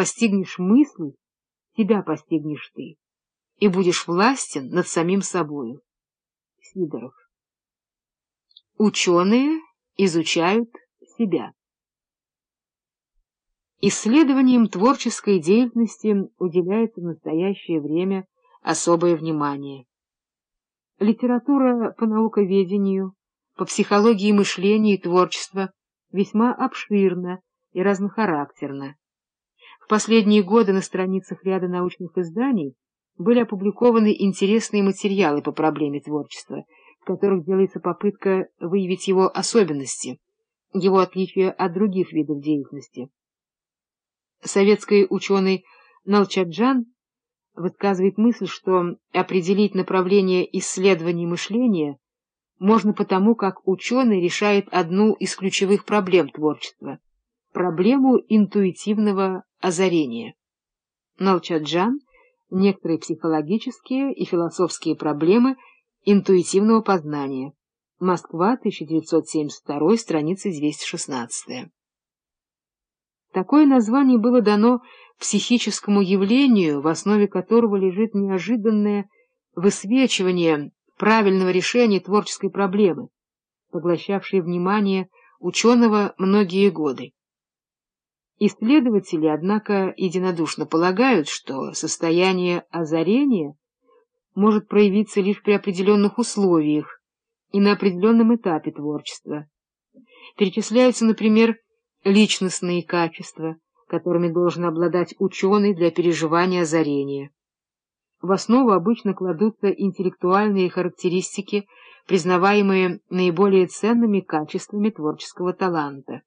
постигнешь мысль, тебя постигнешь ты, и будешь властен над самим собою. Сидоров. Ученые изучают себя. Исследованием творческой деятельности уделяется в настоящее время особое внимание. Литература по науковедению, по психологии мышления и творчества весьма обширна и разнохарактерна. Последние годы на страницах ряда научных изданий были опубликованы интересные материалы по проблеме творчества, в которых делается попытка выявить его особенности, его отличия от других видов деятельности. Советский ученый Налчаджан высказывает мысль, что определить направление исследований мышления можно потому, как ученый решает одну из ключевых проблем творчества — проблему интуитивного озарения. Налчаджан — некоторые психологические и философские проблемы интуитивного познания. Москва, 1972, страница 216. Такое название было дано психическому явлению, в основе которого лежит неожиданное высвечивание правильного решения творческой проблемы, поглощавшей внимание ученого многие годы. Исследователи, однако, единодушно полагают, что состояние озарения может проявиться лишь при определенных условиях и на определенном этапе творчества. Перечисляются, например, личностные качества, которыми должен обладать ученый для переживания озарения. В основу обычно кладутся интеллектуальные характеристики, признаваемые наиболее ценными качествами творческого таланта,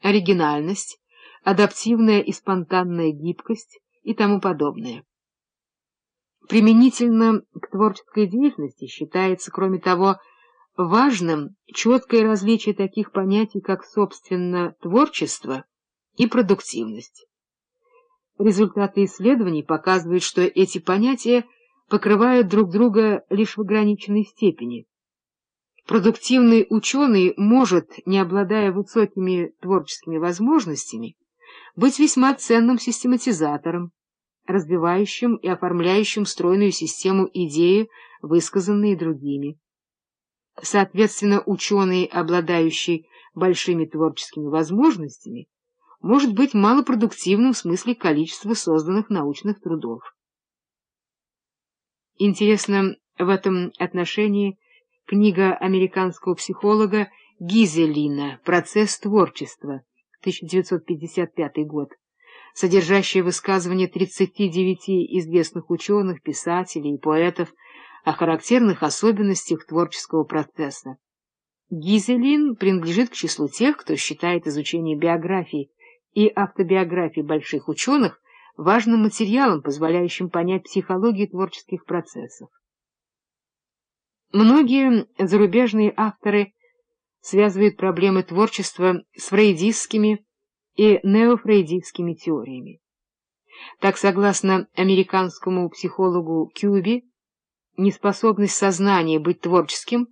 оригинальность, адаптивная и спонтанная гибкость и тому подобное. Применительно к творческой деятельности считается, кроме того, важным четкое различие таких понятий, как, собственно, творчество и продуктивность. Результаты исследований показывают, что эти понятия покрывают друг друга лишь в ограниченной степени. Продуктивный ученый может, не обладая высокими творческими возможностями, быть весьма ценным систематизатором, развивающим и оформляющим стройную систему идеи, высказанные другими. Соответственно, ученый, обладающий большими творческими возможностями, может быть малопродуктивным в смысле количества созданных научных трудов. Интересно в этом отношении книга американского психолога Гизелина «Процесс творчества», 1955 год, содержащая высказывания 39 известных ученых, писателей и поэтов, о характерных особенностях творческого процесса. Гизелин принадлежит к числу тех, кто считает изучение биографий и автобиографий больших ученых важным материалом, позволяющим понять психологию творческих процессов. Многие зарубежные авторы связывают проблемы творчества с фрейдистскими и неофрейдистскими теориями. Так, согласно американскому психологу Кьюби, неспособность сознания быть творческим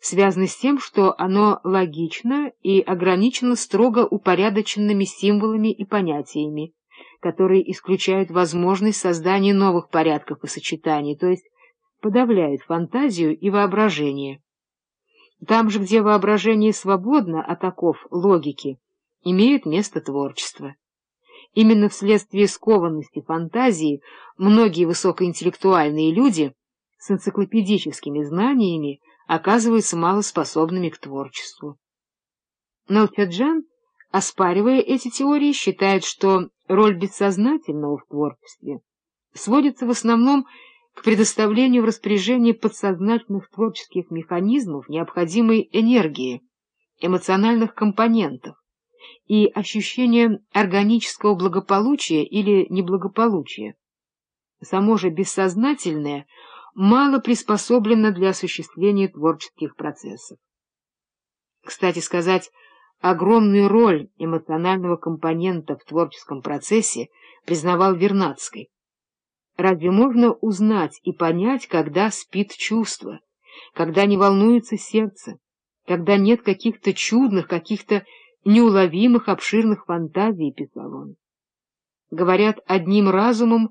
связана с тем, что оно логично и ограничено строго упорядоченными символами и понятиями, которые исключают возможность создания новых порядков и сочетаний, то есть подавляют фантазию и воображение. Там же, где воображение свободно от оков логики, имеет место творчество. Именно вследствие скованности фантазии многие высокоинтеллектуальные люди с энциклопедическими знаниями оказываются малоспособными к творчеству. Нелчаджан, оспаривая эти теории, считает, что роль бессознательного в творчестве сводится в основном к предоставлению в распоряжение подсознательных творческих механизмов необходимой энергии, эмоциональных компонентов и ощущения органического благополучия или неблагополучия. Само же бессознательное — мало приспособлена для осуществления творческих процессов. Кстати сказать, огромную роль эмоционального компонента в творческом процессе признавал Вернадский. Разве можно узнать и понять, когда спит чувство, когда не волнуется сердце, когда нет каких-то чудных, каких-то неуловимых обширных фантазий, писал он? говорят одним разумом